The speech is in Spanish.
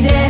aire.